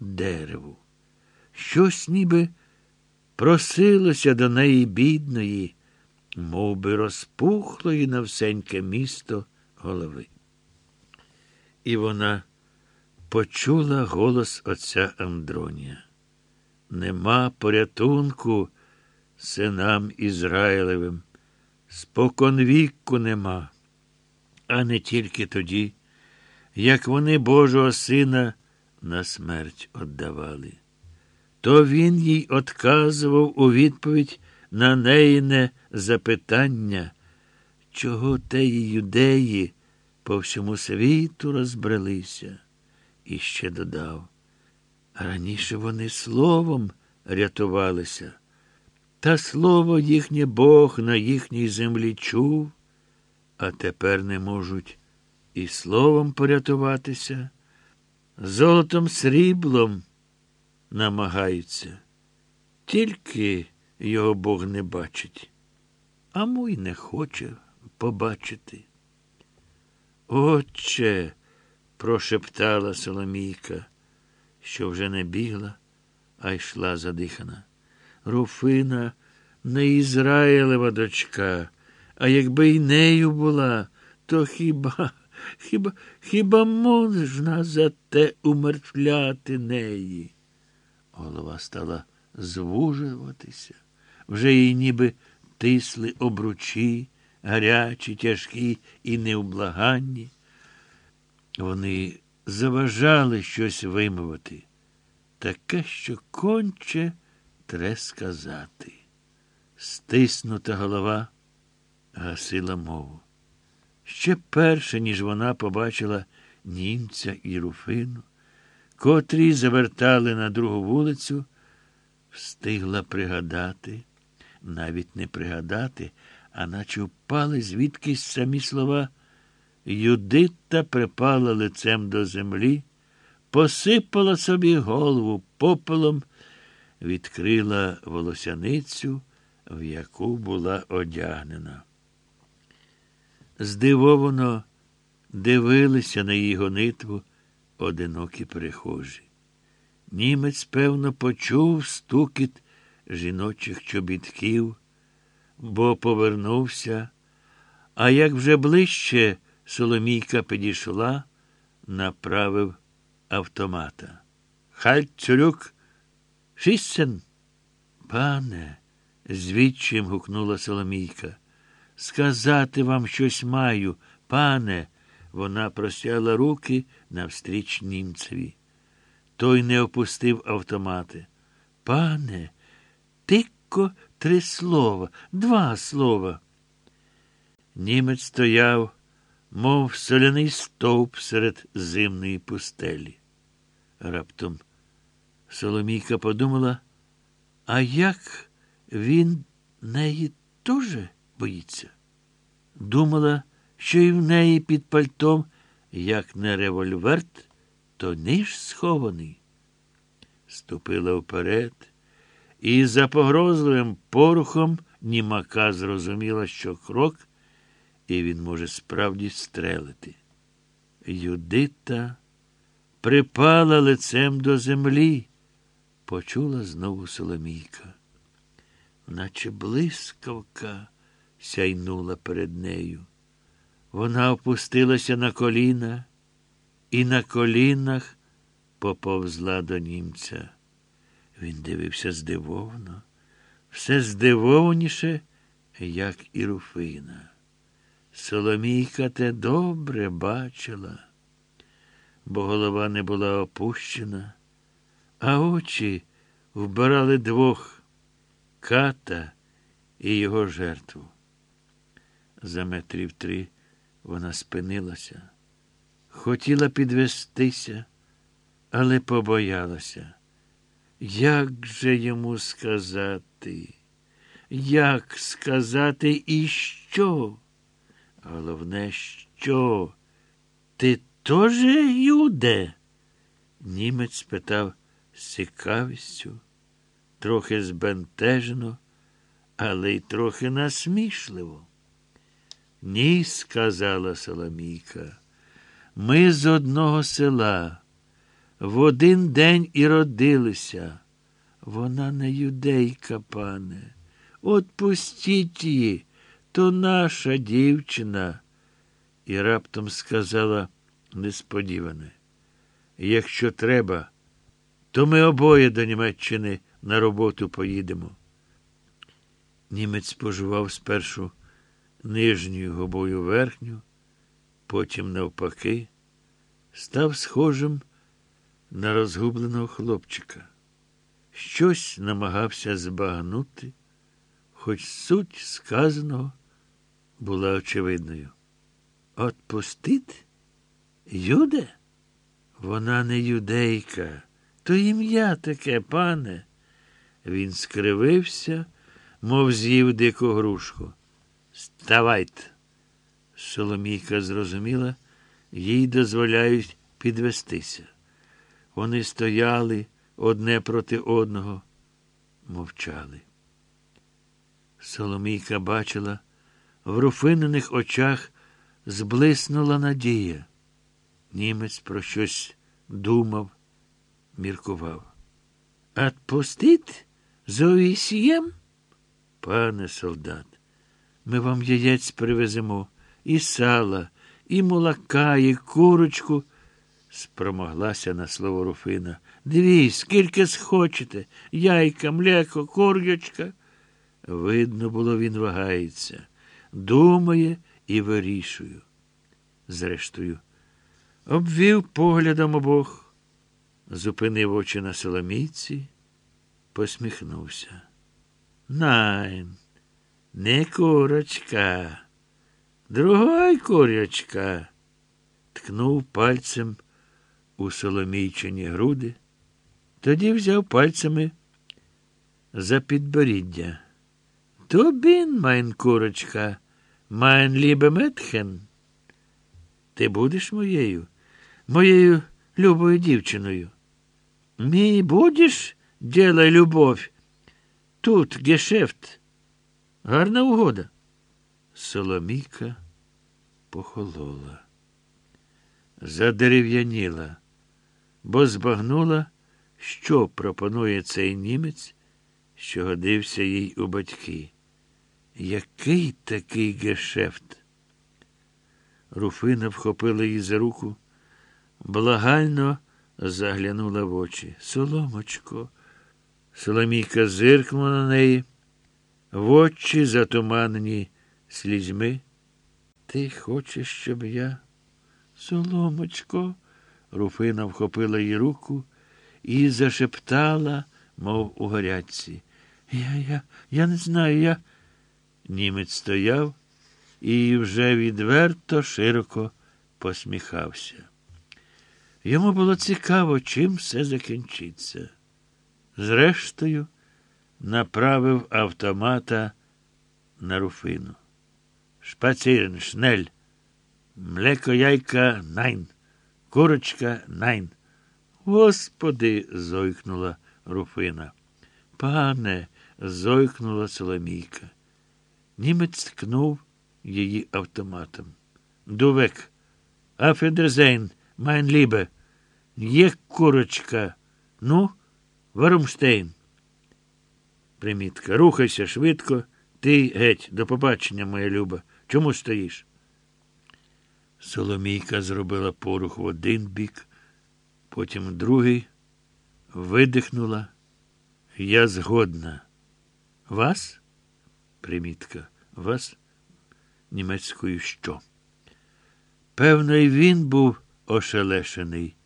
дереву. Щось ніби просилося до неї бідної, мов би розпухлої на всеньке місто голови. І вона почула голос отця Андронія. Нема порятунку синам Ізраїлевим, споконвікку нема, а не тільки тоді, як вони Божого сина на смерть отдавали. То він їй отказував у відповідь на неїне запитання, чого теї юдеї по всьому світу розбрелися, і ще додав. Раніше вони словом рятувалися, та слово їхнє Бог на їхній землі чув, а тепер не можуть і словом порятуватися, золотом сріблом намагаються. Тільки його Бог не бачить, а мой не хоче побачити. Отче, прошептала Соломійка, що вже не бігла, а йшла задихана. Руфина не Ізраїлева дочка, а якби й нею була, то хіба, хіба, хіба можна за те умертвляти неї? Голова стала звужуватися, вже їй ніби тисли обручі, гарячі, тяжкі і невблаганні. Вони заважали щось вимовити. Таке, що конче тре сказати. Стиснута голова гасила мову. Ще перше, ніж вона побачила німця і руфину, котрі завертали на другу вулицю, встигла пригадати, навіть не пригадати, а наче впали звідкись самі слова. Юдита припала лицем до землі, посипала собі голову попелом, відкрила волосяницю, в яку була одягнена. Здивовано дивилися на її гонитву одинокі перехожі. Німець, певно, почув стукіт жіночих чобітків, бо повернувся, а як вже ближче Соломійка підійшла, направив автомата. Халь цюрюк, шістсен. Пане, звідчим гукнула Соломійка. Сказати вам щось маю, пане. Вона простяла руки навстріч німцеві. Той не опустив автомати. Пане, тикко три слова, два слова. Німець стояв, мов соляний стовп серед зимної пустелі. Раптом Соломійка подумала, а як він неї теж боїться? Думала, що і в неї під пальтом, як не револьверт, то ніж схований. Ступила вперед, і за погрозливим порухом німака зрозуміла, що крок, і він може справді стрелити. Юдита припала лицем до землі, почула знову Соломійка. Наче блискавка сяйнула перед нею. Вона опустилася на коліна і на колінах поповзла до німця. Він дивився здивовано, все здивованіше, як і Руфина. Соломійка те добре бачила, бо голова не була опущена, а очі вбирали двох ката і його жертву. За метрів три вона спинилася, хотіла підвестися, але побоялася. Як же йому сказати? Як сказати і що? Головне, що? Ти теж юде? Німець спитав з цікавістю, трохи збентежено, але й трохи насмішливо. Ні, сказала Соломійка. Ми з одного села. в один день і родилися. Вона не юдейка, пане. От пустіть її, то наша дівчина. І раптом сказала несподіване. Якщо треба, то ми обоє до Німеччини на роботу поїдемо. Німець споживав спершу нижньою губою верхню, потім, навпаки, став схожим на розгубленого хлопчика. Щось намагався збагнути, хоч суть сказаного була очевидною. Отпустить? Юде? Вона не юдейка, то ім'я таке, пане. Він скривився, мов з'їв дику грушку. Ставайте. Соломійка зрозуміла, їй дозволяють підвестися. Вони стояли одне проти одного, мовчали. Соломійка бачила, в руфинених очах зблиснула надія. Німець про щось думав, міркував. Отпустить за увісієм? Пане солдат, ми вам яєць привеземо і сала, і молока, і курочку. Спромоглася на слово Руфина. Дві, скільки схочете, яйка, млеко, курячка. Видно було, він вагається, думає і вирішує. Зрештою, обвів поглядом обох, зупинив очі на соломійці, посміхнувся. Nein, не курочка, другой курочка, ткнув пальцем у соломійчині груди, тоді взяв пальцями за підборіддя. Du bin, mein курочка, mein liebe Mädchen. Ти будеш моєю, моєю любою дівчиною. Мій будеш, ділай любов. Тут гешефт. Гарна угода. Соломійка похолола, задерев'яніла, бо збагнула, що пропонує цей німець, що годився їй у батьки. Який такий гешефт? Руфина вхопила її за руку, благально заглянула в очі. Соломочко. Соломійка зиркнула на неї, в очі затуманені слізьми. Ти хочеш, щоб я. Соломочко. Руфина вхопила її руку і зашептала, мов у горячці. Я, я, я не знаю, я. Німець стояв і вже відверто широко посміхався. Йому було цікаво, чим все закінчиться. Зрештою, направив автомата на руфину. Шпацірн, шнель, млеко яйка найн, курочка nein. Господи, зойкнула руфина. Пане, зойкнула Соломійка. Німець ткнув її автоматом. Du weg, auf Wiedersehen, mein Liebe, є курочка. Ну, warum stehen. Примітка. Рухайся швидко. Ти геть, до побачення, моя люба. Чому стоїш? Соломійка зробила порух в один бік, потім в другий, видихнула. Я згодна. Вас? Примітка. Вас німецькою що? Певно, і він був ошелешений,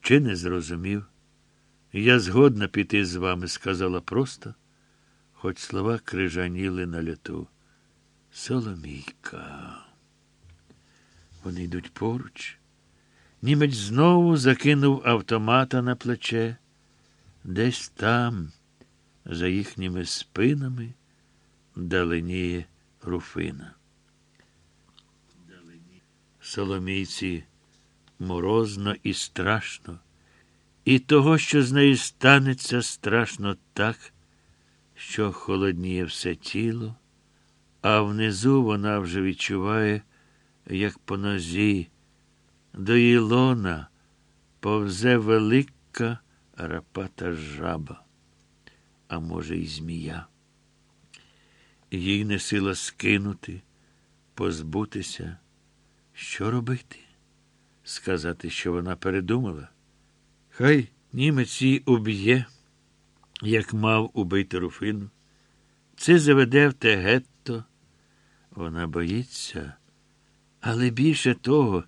чи не зрозумів. Я згодна піти з вами, сказала просто, хоч слова крижаніли на люту. Соломійка. Вони йдуть поруч. Німець знову закинув автомата на плече. Десь там, за їхніми спинами, даленіє руфина. Соломійці морозно і страшно, і того, що з нею станеться, страшно так, що холодніє все тіло, а внизу вона вже відчуває, як по нозі, до її лона повзе велика рапата жаба, а може, й змія. Їй не сила скинути, позбутися. Що робити? Сказати, що вона передумала. Хай німець її уб'є, як мав убити Руфину. Це заведе в те гетто. Вона боїться, але більше того,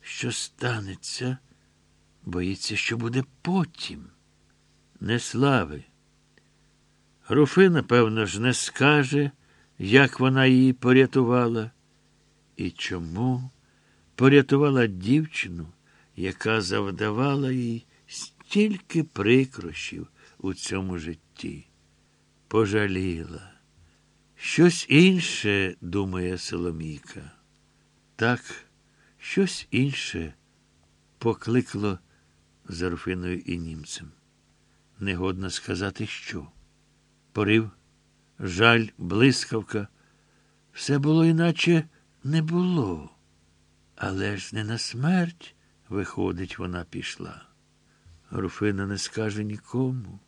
що станеться, боїться, що буде потім. Не слави. Руфина, певно ж, не скаже, як вона її порятувала, і чому порятувала дівчину, яка завдавала їй стільки прикрощів у цьому житті. Пожаліла. Щось інше, думає Соломійка. Так, щось інше покликло за Руфиною і німцем. Негодно сказати, що. Порив, жаль, блискавка. Все було іначе не було. Але ж не на смерть, виходить, вона пішла. Руфина не скаже нікому.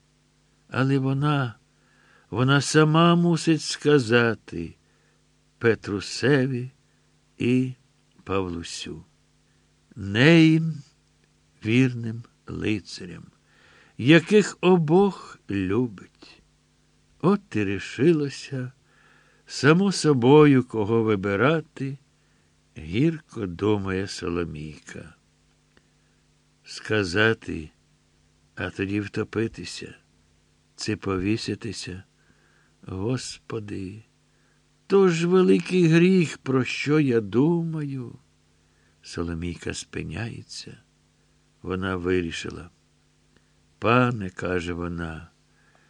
Але вона, вона сама мусить сказати Петрусеві і Павлусю, неїм вірним лицарям, яких обох любить. От і рішилося, само собою, кого вибирати, гірко думає Соломійка. Сказати, а тоді втопитися, це повіситися. Господи, то ж великий гріх, про що я думаю. Соломійка спиняється. Вона вирішила. Пане, каже вона,